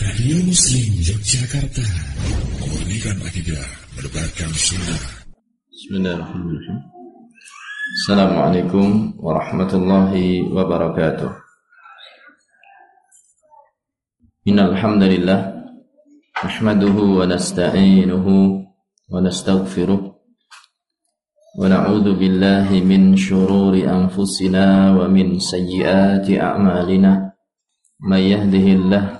Radio Muslim Yogyakarta. Memurnikan akidah Menebarkan sunnah. Bismillahirrahmanirrahim. Assalamualaikum warahmatullahi wabarakatuh. Innalhamdulillah Nahmaduhu wa nasta'inuhu Wa nasta'gfiruh Wa na'udhu billahi min syururi anfusina Wa min sayyiati a'malina. Man yahdihillah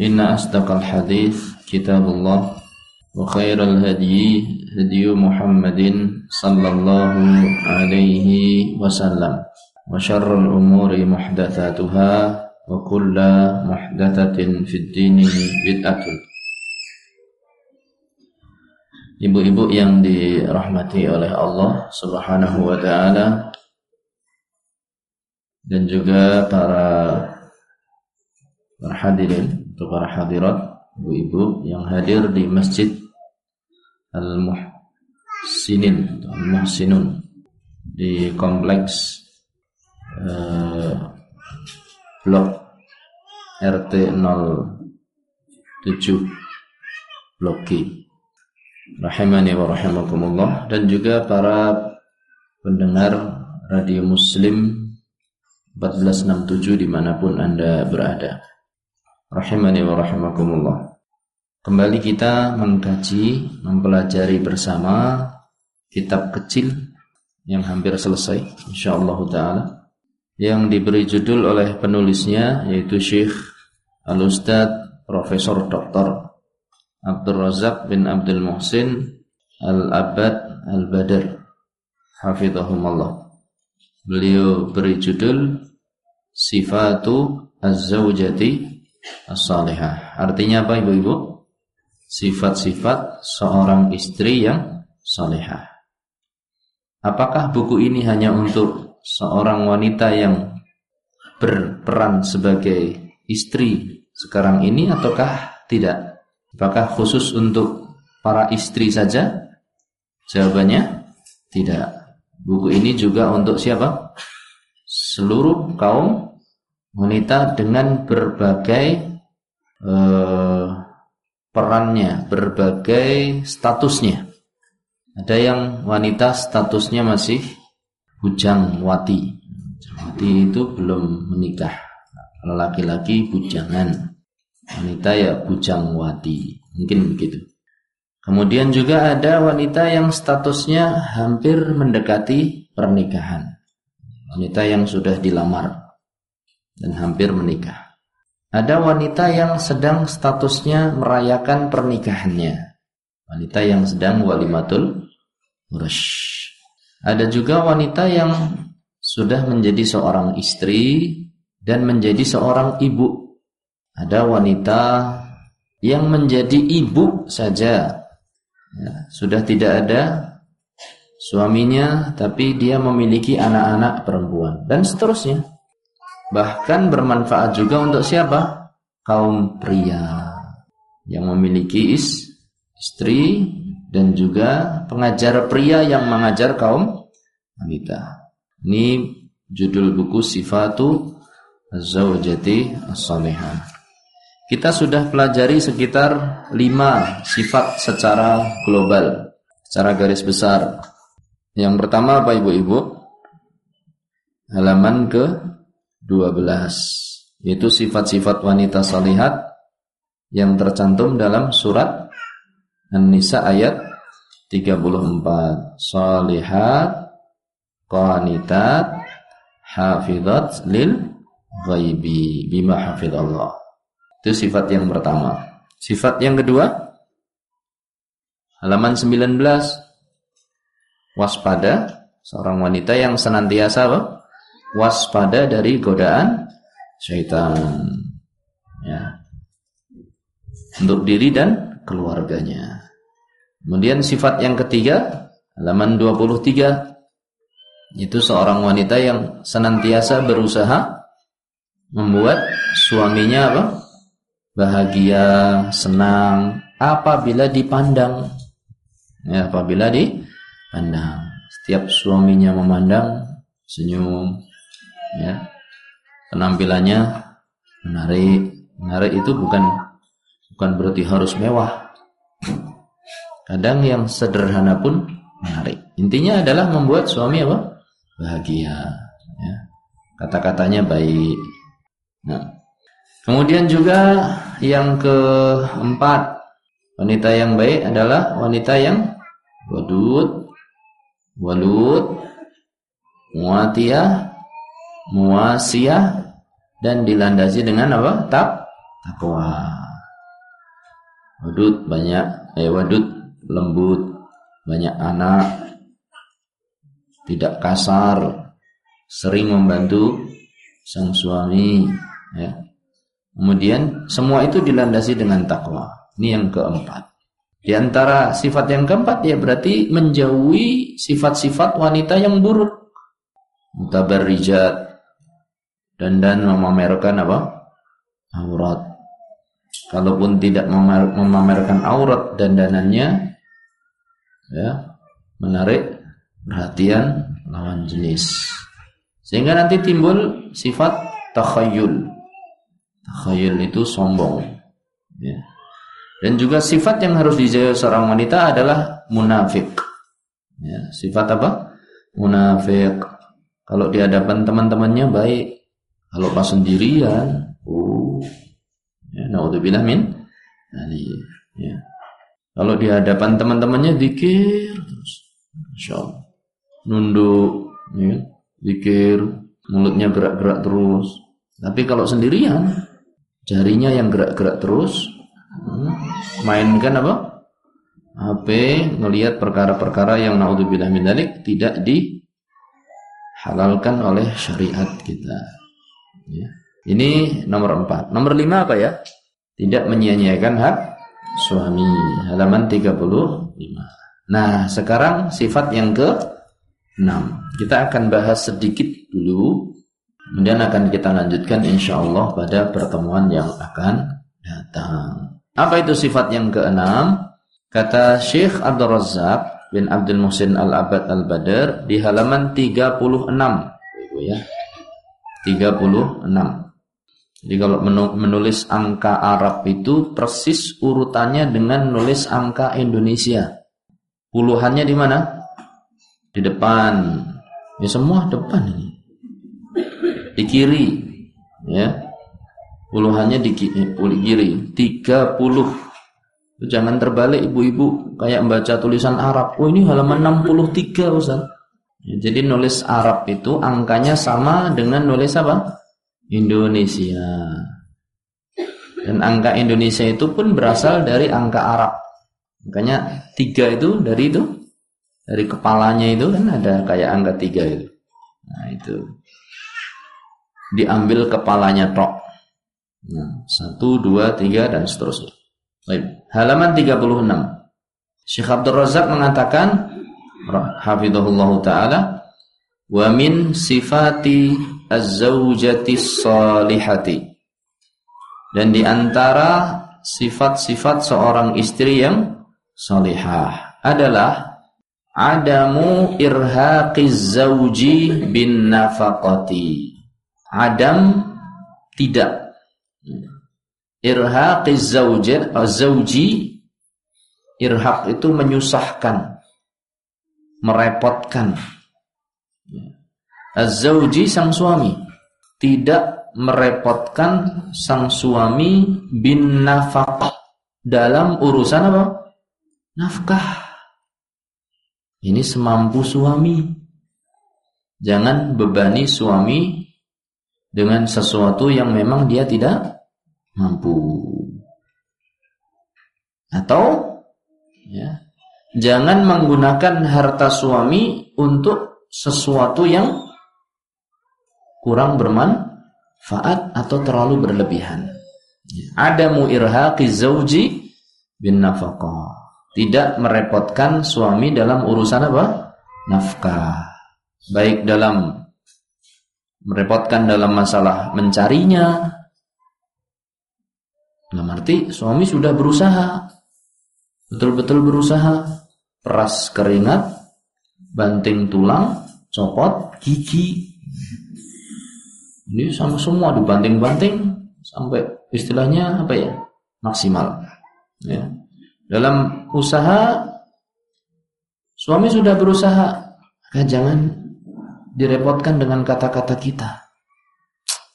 إن أصدق الحديث كتاب الله وخير الهدي هدي محمد صلى الله عليه وسلم وشر الأمور محدثاتها وكل محدثة في الدين بدعة Ibu-ibu yang dirahmati oleh Allah Subhanahu wa taala dan juga para para hadirin untuk para hadirat ibu-ibu yang hadir di Masjid Al-Muhsinin Al-Muhsinun di kompleks eh, blok RT 07 blok G. Rahimani wa rahimakumullah. Dan juga para pendengar radio muslim 1467 di mana pun anda berada rahimani wa rahimakumullah. Kembali kita mengkaji, mempelajari bersama kitab kecil yang hampir selesai insyaallah taala yang diberi judul oleh penulisnya yaitu Syekh Al-Ustaz Profesor Dr. Abdul Razak bin Abdul Muhsin Al-Abad Al-Badr Hafizahumullah Beliau beri judul Sifatu Az-Zawjati as-salihah. Artinya apa Ibu-ibu? Sifat-sifat seorang istri yang salihah. Apakah buku ini hanya untuk seorang wanita yang berperan sebagai istri sekarang ini ataukah tidak? Apakah khusus untuk para istri saja? Jawabannya tidak. Buku ini juga untuk siapa? Seluruh kaum wanita dengan berbagai uh, perannya, berbagai statusnya. Ada yang wanita statusnya masih bujang wati. Wati itu belum menikah. Laki-laki bujangan. Wanita ya bujang wati. Mungkin begitu. Kemudian juga ada wanita yang statusnya hampir mendekati pernikahan. Wanita yang sudah dilamar dan hampir menikah. Ada wanita yang sedang statusnya merayakan pernikahannya. Wanita yang sedang walimatul rush. Ada juga wanita yang sudah menjadi seorang istri dan menjadi seorang ibu. Ada wanita yang menjadi ibu saja. Ya, sudah tidak ada suaminya tapi dia memiliki anak-anak perempuan dan seterusnya. Bahkan bermanfaat juga untuk siapa? Kaum pria yang memiliki is, istri dan juga pengajar pria yang mengajar kaum wanita. Ini judul buku Sifatu Zawjati As-Salihah. Kita sudah pelajari sekitar lima sifat secara global, secara garis besar. Yang pertama apa ibu-ibu? Halaman ke 12 yaitu sifat-sifat wanita salihat yang tercantum dalam surat An-Nisa ayat 34 salihat qanitat hafizat lil ghaibi bima hafizallah itu sifat yang pertama. Sifat yang kedua halaman 19 waspada seorang wanita yang senantiasa apa? Waspada dari godaan syaitan. Ya. untuk diri dan keluarganya. Kemudian sifat yang ketiga, halaman 23, itu seorang wanita yang senantiasa berusaha membuat suaminya apa? bahagia, senang apabila dipandang. Ya, apabila dipandang. Setiap suaminya memandang senyum ya. Penampilannya menarik. Menarik itu bukan bukan berarti harus mewah. Kadang yang sederhana pun menarik. Intinya adalah membuat suami apa? Bahagia. Ya. Kata-katanya baik. Nah, kemudian juga yang keempat, wanita yang baik adalah wanita yang wadud, walud, muatiyah, muasiyah, dan dilandasi dengan apa? Tak, takwa. Wadud banyak, eh wadud lembut, banyak anak, tidak kasar, sering membantu sang suami, ya. Kemudian semua itu dilandasi dengan takwa. Ini yang keempat. Di antara sifat yang keempat ya berarti menjauhi sifat-sifat wanita yang buruk. Mutabarrijat dan dan memamerkan apa? aurat. Kalaupun tidak memamerkan aurat dan danannya ya, menarik perhatian lawan jenis. Sehingga nanti timbul sifat takhayul. Takhayul itu sombong. Ya. Dan juga sifat yang harus dijauhi seorang wanita adalah munafik. Ya, sifat apa? Munafik. Kalau di hadapan teman-temannya baik, kalau pas sendirian, uh, ya, naudzubillah min ya. Kalau di hadapan teman-temannya dikir terus. Masya Nunduk, ya, dikir, mulutnya gerak-gerak terus. Tapi kalau sendirian, jarinya yang gerak-gerak terus, hmm, mainkan apa? HP, ngelihat perkara-perkara yang naudzubillah min tidak dihalalkan oleh syariat kita. Ya. Ini nomor empat. Nomor lima apa ya? Tidak menyia-nyiakan hak suami. Halaman 35. Nah, sekarang sifat yang ke enam. Kita akan bahas sedikit dulu. Kemudian akan kita lanjutkan insya Allah pada pertemuan yang akan datang. Apa itu sifat yang keenam? Kata Syekh Abdul Razak bin Abdul Muhsin Al-Abad Al-Badr di halaman 36. Ibu ya. 36. Jadi kalau menulis angka Arab itu persis urutannya dengan nulis angka Indonesia. Puluhannya di mana? Di depan. Ya semua depan ini. Di kiri. Ya. Puluhannya di kiri. 30. Jangan terbalik ibu-ibu kayak membaca tulisan Arab. Oh ini halaman 63 Ustaz. Ya, jadi nulis Arab itu angkanya sama dengan nulis apa? Indonesia. Dan angka Indonesia itu pun berasal dari angka Arab. Makanya tiga itu dari itu dari kepalanya itu kan ada kayak angka tiga itu. Nah itu diambil kepalanya tok. Nah, satu, dua, tiga dan seterusnya. Baik. Halaman 36. Syekh Abdul Razak mengatakan hafizahullah taala. Wa min sifati az-zaujati salihati dan di antara sifat-sifat seorang istri yang salihah adalah adamu irhaqiz zauji bin nafaqati. Adam tidak. Irhaqiz zauji irhaq itu menyusahkan merepotkan. Az-zawji sang suami tidak merepotkan sang suami bin nafkah dalam urusan apa? Nafkah. Ini semampu suami. Jangan bebani suami dengan sesuatu yang memang dia tidak mampu. Atau ya, Jangan menggunakan harta suami untuk sesuatu yang kurang bermanfaat atau terlalu berlebihan. Adamu irhaqi zauji bin nafaqah. Tidak merepotkan suami dalam urusan apa? Nafkah. Baik dalam merepotkan dalam masalah mencarinya. Dalam arti suami sudah berusaha. Betul-betul berusaha. Peras keringat, banting tulang, copot gigi. Ini sama semua dibanting-banting sampai istilahnya apa ya? maksimal. Ya. Dalam usaha suami sudah berusaha, jangan direpotkan dengan kata-kata kita.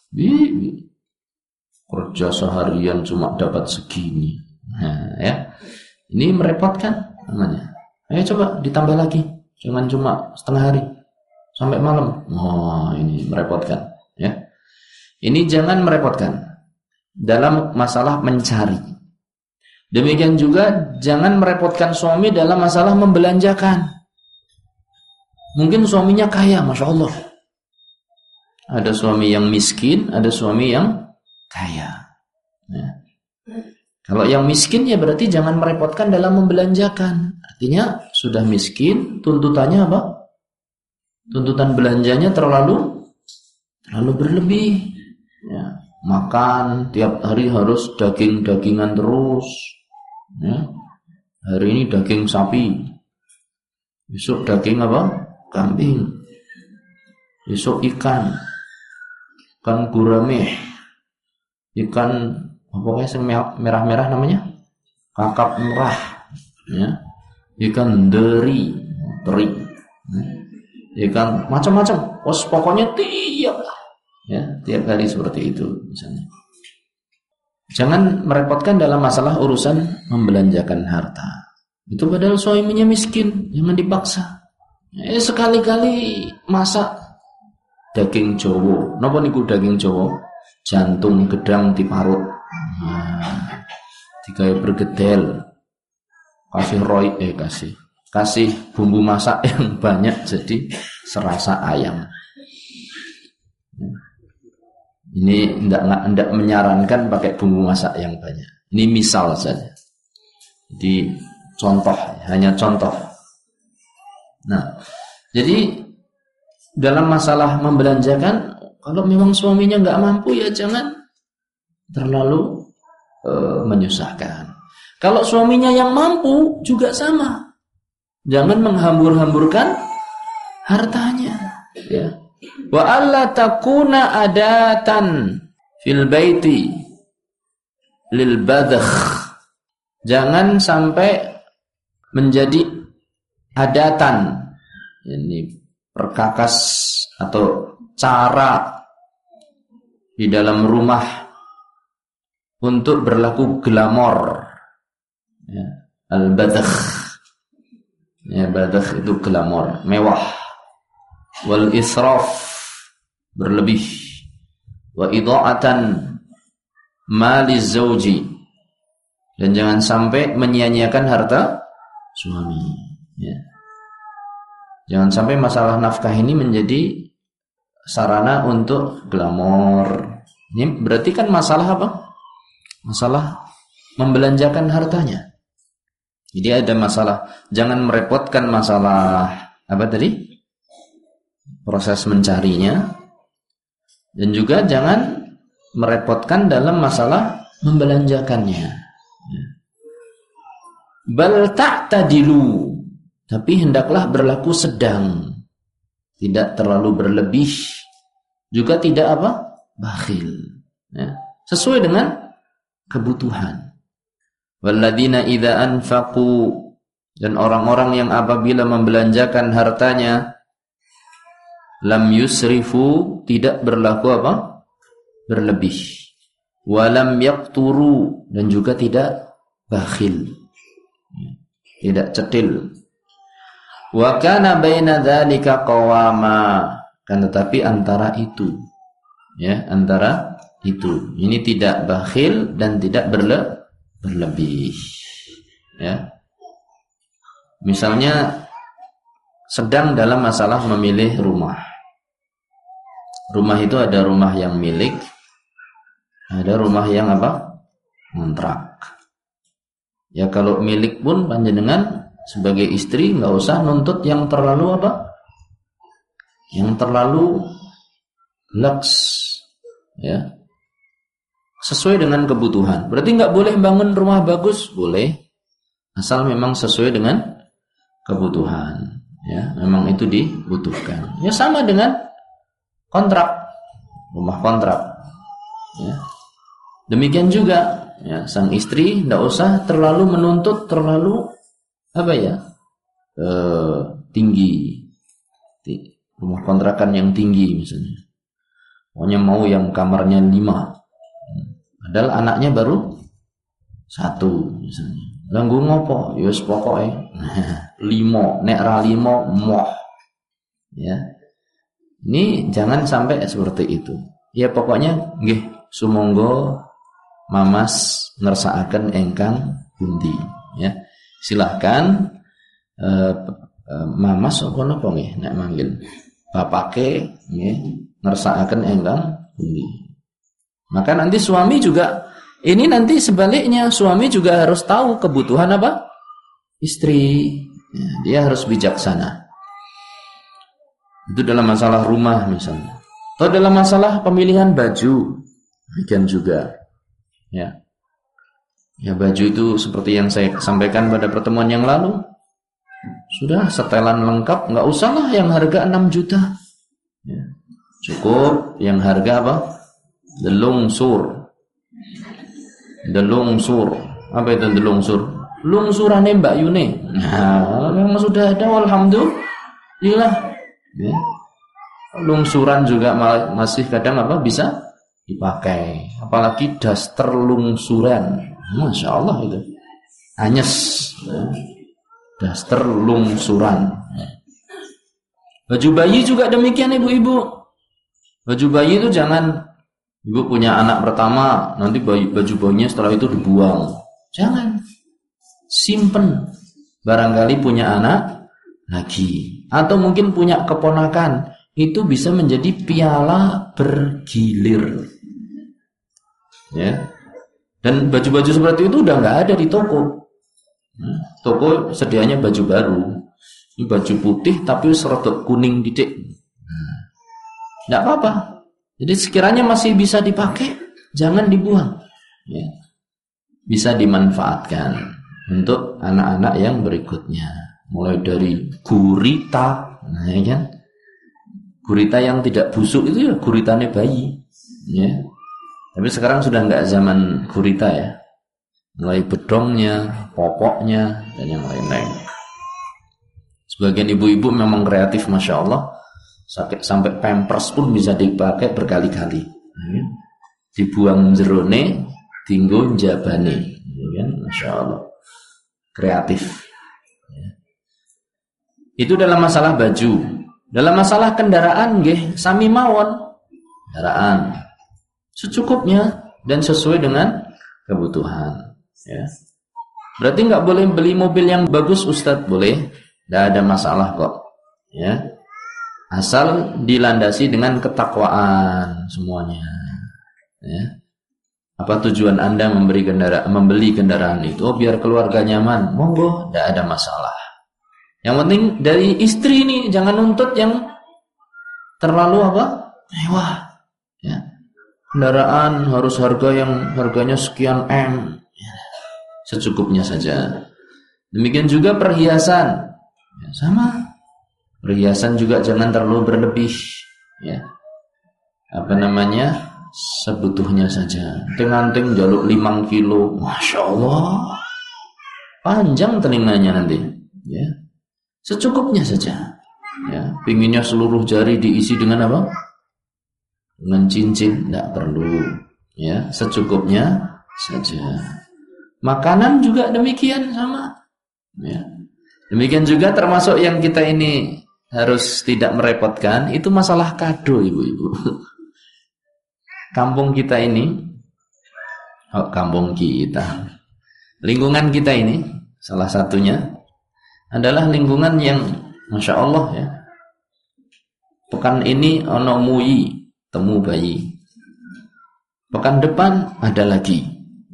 Bi, kerja seharian cuma dapat segini. Nah, ya. Ini merepotkan namanya. Ayo coba ditambah lagi. Jangan cuma setengah hari sampai malam. Oh, ini merepotkan, ya. Ini jangan merepotkan dalam masalah mencari. Demikian juga jangan merepotkan suami dalam masalah membelanjakan. Mungkin suaminya kaya, masya Allah. Ada suami yang miskin, ada suami yang kaya. Ya. Kalau yang miskin ya berarti jangan merepotkan dalam membelanjakan. Artinya sudah miskin, tuntutannya apa? Tuntutan belanjanya terlalu terlalu berlebih. Ya. Makan tiap hari harus daging-dagingan terus. Ya. Hari ini daging sapi, besok daging apa? Kambing, besok ikan, ikan gurame, ikan apa yang merah-merah namanya? Kakap merah, ya. Ikan deri, teri, ya. ikan macam-macam. Pos pokoknya tiap ya tiap hari seperti itu misalnya. Jangan merepotkan dalam masalah urusan membelanjakan harta. Itu padahal suaminya miskin, jangan dipaksa. Eh sekali-kali masak daging Jowo. Napa niku daging Jowo? Jantung gedang diparut. Nah, tiga bergedel. Kasih roy eh kasih kasih bumbu masak yang banyak jadi serasa ayam. Ini tidak tidak menyarankan pakai bumbu masak yang banyak. Ini misal saja. Jadi contoh, hanya contoh. Nah, jadi dalam masalah membelanjakan, kalau memang suaminya nggak mampu ya jangan terlalu uh, menyusahkan. Kalau suaminya yang mampu juga sama, jangan menghambur-hamburkan hartanya. Ya, Wa alla takuna adatan fil baiti lil badakh. Jangan sampai menjadi adatan ini perkakas atau cara di dalam rumah untuk berlaku glamor ya, al badakh ya badakh itu glamor mewah wal israf berlebih wa idha'atan mali zauji dan jangan sampai menyia-nyiakan harta suami ya. Jangan sampai masalah nafkah ini menjadi sarana untuk glamor. Ini berarti kan masalah apa? Masalah membelanjakan hartanya. Jadi ada masalah, jangan merepotkan masalah apa tadi? proses mencarinya dan juga jangan merepotkan dalam masalah membelanjakannya. Ya. Bal ta'tadilu tapi hendaklah berlaku sedang tidak terlalu berlebih juga tidak apa bakhil ya. sesuai dengan kebutuhan walladzina idza anfaqu dan orang-orang yang apabila membelanjakan hartanya lam yusrifu tidak berlaku apa? berlebih. Walam yakturu dan juga tidak bakhil. Tidak cetil. Wa kana baina dzalika qawama. Kan tetapi antara itu ya, antara itu. Ini tidak bakhil dan tidak berle berlebih. Ya. Misalnya sedang dalam masalah memilih rumah. Rumah itu ada rumah yang milik, ada rumah yang apa? kontrak. Ya kalau milik pun panjenengan sebagai istri nggak usah nuntut yang terlalu apa? Yang terlalu lux ya. Sesuai dengan kebutuhan. Berarti nggak boleh bangun rumah bagus, boleh. Asal memang sesuai dengan kebutuhan. Ya, memang itu dibutuhkan. Ya sama dengan kontrak, rumah kontrak. Ya. Demikian juga ya, sang istri tidak usah terlalu menuntut terlalu apa ya e, tinggi rumah kontrakan yang tinggi misalnya pokoknya mau yang kamarnya lima padahal anaknya baru satu misalnya. Langgu ngopo? Yus ya pokoknya limo. Nek ra limo moh. Ya. Ini jangan sampai seperti itu. Ya pokoknya nggih sumonggo mamas ngersaaken engkang bundi ya. Silahkan uh, uh, mamas apa napa nggih? Nek manggil. Bapake nggih ngersakaken engkang bundi maka nanti suami juga ini nanti sebaliknya suami juga harus tahu kebutuhan apa istri ya, dia harus bijaksana itu dalam masalah rumah misalnya atau dalam masalah pemilihan baju demikian juga Ya. Ya baju itu seperti yang saya sampaikan pada pertemuan yang lalu. Sudah setelan lengkap, nggak usahlah yang harga 6 juta. Ya. Cukup yang harga apa? Delungsur. Delungsur. Apa itu delungsur? Lungsurane Mbak Yune. Nah, memang sudah ada alhamdulillah. Ya. Lungsuran juga masih kadang apa bisa dipakai apalagi daster lungsuran masya Allah itu anyes ya. daster lungsuran baju bayi juga demikian ibu-ibu baju bayi itu jangan ibu punya anak pertama nanti baju, bayinya setelah itu dibuang. Jangan. Simpen. Barangkali punya anak lagi. Atau mungkin punya keponakan. Itu bisa menjadi piala bergilir. Ya. Dan baju-baju seperti itu udah nggak ada di toko. Nah, toko sedianya baju baru. Ini baju putih tapi serotok kuning didik nah, apa-apa jadi sekiranya masih bisa dipakai jangan dibuang ya. bisa dimanfaatkan untuk anak-anak yang berikutnya mulai dari gurita nah, ya kan gurita yang tidak busuk itu ya guritanya bayi ya tapi sekarang sudah nggak zaman gurita ya. Mulai bedongnya, popoknya, dan yang lain-lain. Sebagian ibu-ibu memang kreatif Masya Allah. Sampai pampers pun bisa dipakai berkali-kali. Ya. Dibuang jerone, tinggu jabane. Ya, Masya Allah. Kreatif. Ya. Itu dalam masalah baju. Dalam masalah kendaraan, nggih, sami mawon. Kendaraan secukupnya dan sesuai dengan kebutuhan. Ya. Berarti nggak boleh beli mobil yang bagus Ustadz boleh, tidak ada masalah kok. Ya, asal dilandasi dengan ketakwaan semuanya. Ya. Apa tujuan anda memberi kendaraan, membeli kendaraan itu? Oh, biar keluarga nyaman, monggo, tidak ada masalah. Yang penting dari istri ini jangan nuntut yang terlalu apa? Mewah. Ya kendaraan harus harga yang harganya sekian M secukupnya saja demikian juga perhiasan ya, sama perhiasan juga jangan terlalu berlebih ya. Apa namanya? Sebutuhnya saja. Ting jaluk 5 kilo. Masya Allah. Panjang telinganya nanti ya. Secukupnya saja ya. Pinginnya seluruh jari diisi dengan apa? Dengan cincin tidak perlu ya. Secukupnya saja. Makanan juga demikian sama ya. Demikian juga termasuk yang kita ini harus tidak merepotkan itu masalah kado ibu-ibu kampung kita ini oh, kampung kita lingkungan kita ini salah satunya adalah lingkungan yang masya Allah ya pekan ini ono muyi temu bayi. Pekan depan ada lagi.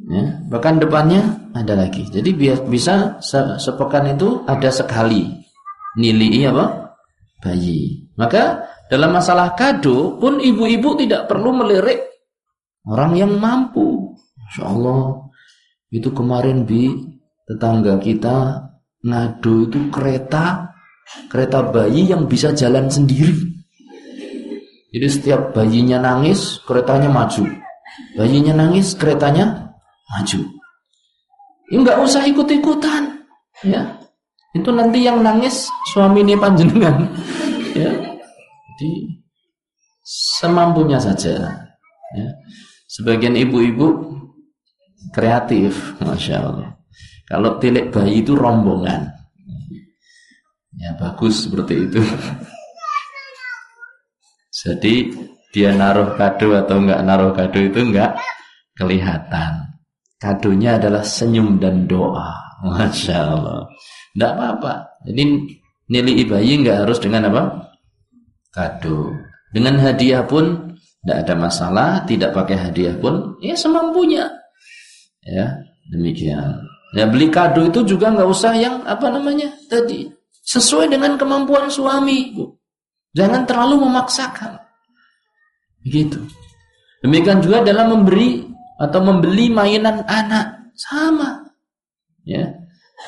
Ya, bahkan depannya ada lagi. Jadi biar bisa se sepekan itu ada sekali nilai apa? Bayi. Maka dalam masalah kado pun ibu-ibu tidak perlu melirik orang yang mampu. Insya Allah itu kemarin bi tetangga kita ngado itu kereta kereta bayi yang bisa jalan sendiri. Jadi setiap bayinya nangis, keretanya maju. Bayinya nangis, keretanya maju. Ya nggak usah ikut-ikutan, ya. Itu nanti yang nangis suami ini panjenengan, ya. Jadi semampunya saja, ya. Sebagian ibu-ibu kreatif, masya Allah. Kalau tilik bayi itu rombongan, ya bagus seperti itu. Jadi dia naruh kado atau enggak naruh kado itu enggak kelihatan. Kadonya adalah senyum dan doa. Masya Allah. Tidak apa-apa. Jadi nilai bayi nggak harus dengan apa? Kado. Dengan hadiah pun tidak ada masalah. Tidak pakai hadiah pun ya semampunya. Ya demikian. Ya beli kado itu juga nggak usah yang apa namanya tadi sesuai dengan kemampuan suami. Bu. Jangan terlalu memaksakan. Begitu. Demikian juga dalam memberi atau membeli mainan anak sama ya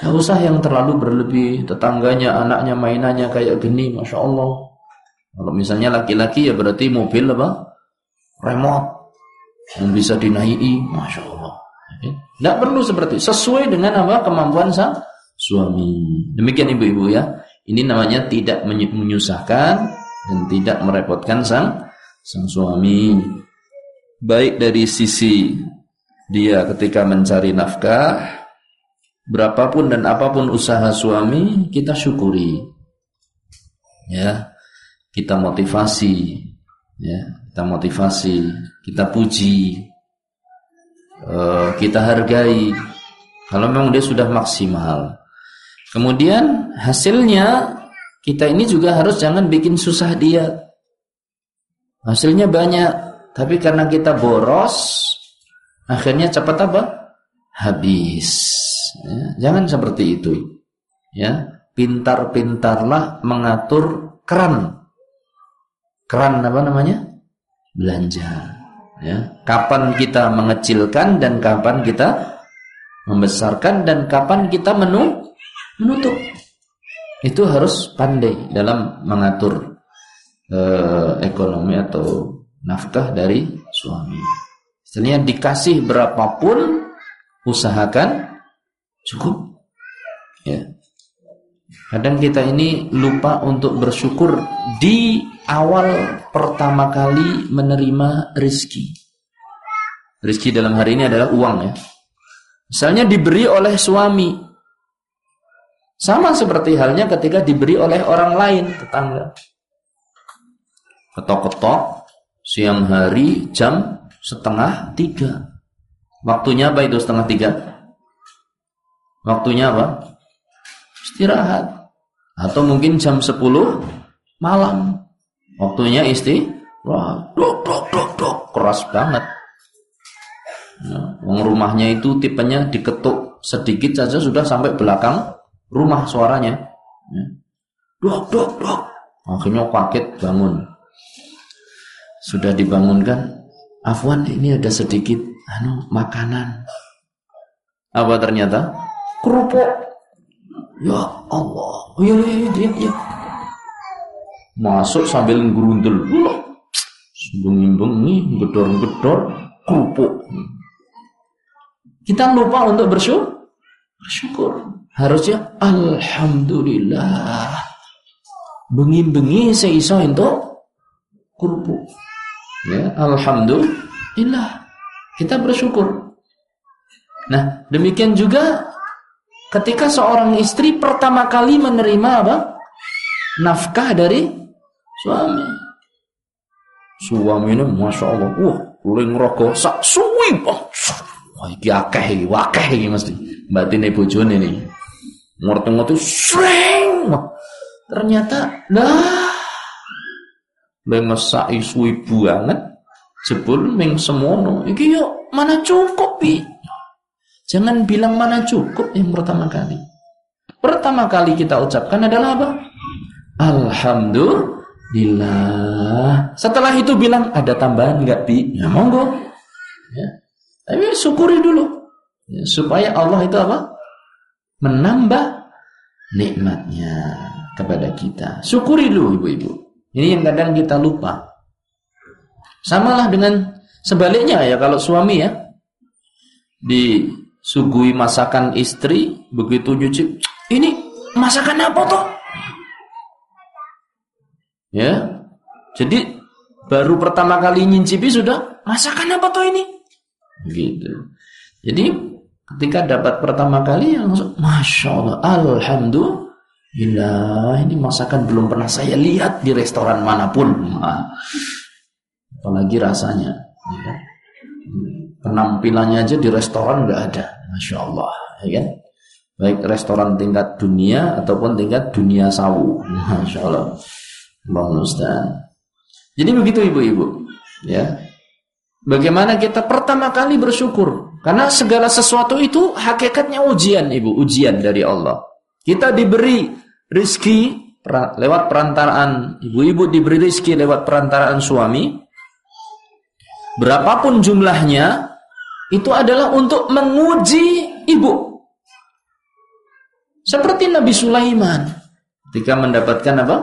nggak usah yang terlalu berlebih tetangganya anaknya mainannya kayak gini masya Allah. Kalau misalnya laki-laki ya berarti mobil apa? Remote. Yang bisa dinaiki masya Allah. Tidak perlu seperti sesuai dengan apa? Kemampuan sang suami. Demikian ibu-ibu ya. Ini namanya tidak menyusahkan dan tidak merepotkan sang sang suami. Baik dari sisi dia ketika mencari nafkah berapapun dan apa pun usaha suami kita syukuri. Ya kita motivasi. Ya kita motivasi kita puji. Uh, kita hargai. Kalau memang dia sudah maksimal. Kemudian hasilnya kita ini juga harus jangan bikin susah dia. Hasilnya banyak tapi karena kita boros, akhirnya cepat apa? Habis. Ya, jangan seperti itu. Ya, pintar-pintarlah mengatur keran. Keran apa namanya? Belanja. Ya, kapan kita mengecilkan dan kapan kita membesarkan dan kapan kita menu menutup. Itu harus pandai dalam mengatur eh, ekonomi atau nafkah dari suami. Istilahnya dikasih berapapun usahakan cukup. Ya. Kadang kita ini lupa untuk bersyukur di awal pertama kali menerima rizki. Rizki dalam hari ini adalah uang ya. Misalnya diberi oleh suami. Sama seperti halnya ketika diberi oleh orang lain, tetangga. Ketok-ketok, siang hari jam setengah tiga. Waktunya apa itu setengah tiga? Waktunya apa? Istirahat. Atau mungkin jam sepuluh malam. Waktunya isti wah, dok, dok, dok, dok, keras banget. Nah, rumahnya itu tipenya diketuk sedikit saja sudah sampai belakang rumah suaranya. Ya. Dok, dok, dok. Akhirnya kaget bangun sudah dibangunkan Afwan ini ada sedikit anu makanan apa ternyata kerupuk. Ya Allah. Ya ya ya, ya, masuk sambil ngerundel. Bengi-bengi gedor-gedor kerupuk. Kita lupa untuk bersyukur. Bersyukur. Harusnya alhamdulillah. Bengi-bengi seiso itu kerupuk. Ya, alhamdulillah. Kita bersyukur. Nah, demikian juga ketika seorang istri pertama kali menerima apa? Nafkah dari suami. Suami ini Masya Allah, wah, ling rogo sak suwi. Wah, iki akeh iki, wakeh iki mesti. Batine bojone ini. Ngerti-ngerti sering. Ternyata lah mengesaki suwi banget jebul ming semono iki yo mana cukup Jangan bilang mana cukup yang pertama kali. Pertama kali kita ucapkan adalah apa? Alhamdulillah. Setelah itu bilang ada tambahan nggak bi? Ya monggo. Ya. Tapi syukuri dulu ya, supaya Allah itu apa? Menambah nikmatnya kepada kita. Syukuri dulu ibu-ibu. Ini yang kadang kita lupa. Samalah dengan sebaliknya ya kalau suami ya disuguhi masakan istri begitu nyuci ini masakan apa toh? Ya. Jadi baru pertama kali nyincipi sudah masakan apa toh ini? Gitu. Jadi ketika dapat pertama kali langsung Masya Allah Alhamdulillah ini masakan belum pernah saya lihat di restoran mana pun apalagi rasanya ya. Penampilannya aja di restoran nggak ada Masya Allah ya kan baik restoran tingkat dunia ataupun tingkat dunia sawu Masya Allah Allah jadi begitu ibu-ibu ya Bagaimana kita pertama kali bersyukur? Karena segala sesuatu itu hakikatnya ujian, Ibu, ujian dari Allah. Kita diberi rizki lewat perantaraan ibu-ibu diberi rizki lewat perantaraan suami. Berapapun jumlahnya, itu adalah untuk menguji ibu. Seperti Nabi Sulaiman ketika mendapatkan apa?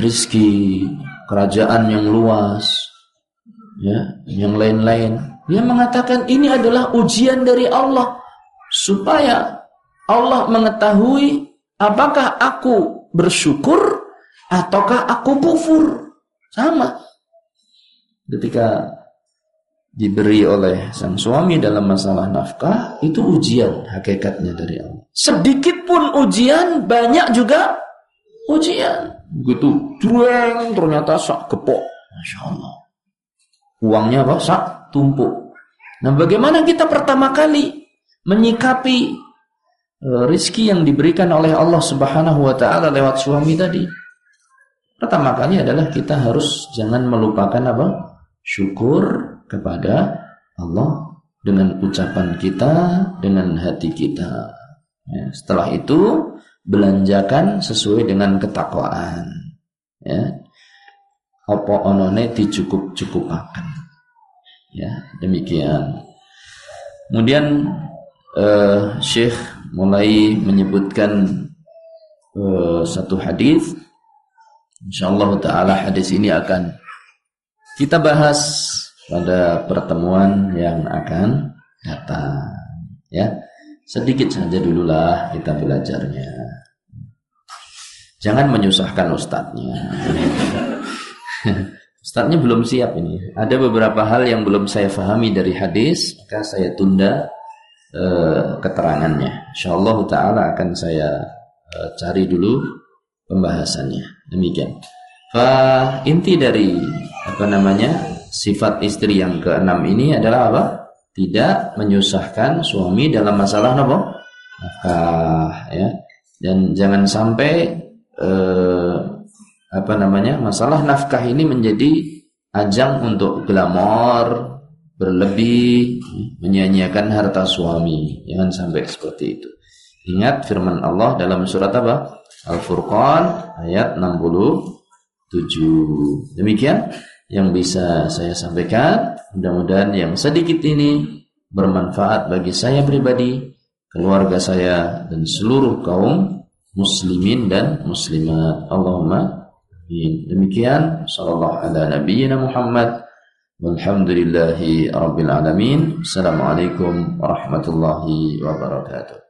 Rizki, kerajaan yang luas, ya, yang lain-lain. Dia mengatakan ini adalah ujian dari Allah supaya Allah mengetahui apakah aku bersyukur ataukah aku kufur. Sama. Ketika diberi oleh sang suami dalam masalah nafkah, itu ujian hakikatnya dari Allah. Sedikit pun ujian, banyak juga ujian. Begitu cueng ternyata sak kepok. Masya Allah. Uangnya apa? Sak tumpuk. Nah bagaimana kita pertama kali menyikapi uh, rizki yang diberikan oleh Allah subhanahu wa ta'ala lewat suami tadi? Pertama kali adalah kita harus jangan melupakan apa? Syukur kepada Allah dengan ucapan kita, dengan hati kita. Ya, setelah itu belanjakan sesuai dengan ketakwaan. Ya, apa onone dicukup-cukupaken. Ya, demikian. Kemudian uh, Syekh mulai menyebutkan uh, satu hadis. Insyaallah taala hadis ini akan kita bahas pada pertemuan yang akan datang. Ya, sedikit saja dululah kita belajarnya. Jangan menyusahkan ustadznya. Ustadznya belum siap ini. Ada beberapa hal yang belum saya fahami dari hadis, maka saya tunda uh, keterangannya. Insyaallah taala akan saya uh, cari dulu pembahasannya. Demikian. Fa inti dari apa namanya? sifat istri yang keenam ini adalah apa? Tidak menyusahkan suami dalam masalah apa? Nafkah ya. Dan jangan sampai uh, apa namanya masalah nafkah ini menjadi ajang untuk glamor berlebih menyanyiakan harta suami jangan sampai seperti itu ingat firman Allah dalam surat apa Al-Furqan ayat 67 demikian yang bisa saya sampaikan. Mudah-mudahan yang sedikit ini bermanfaat bagi saya pribadi keluarga saya dan seluruh kaum muslimin dan muslimat. Allahumma Demikian. Sallallahu ala nabiyyina Muhammad. Walhamdulillahi rabbil alamin. Assalamualaikum warahmatullahi wabarakatuh.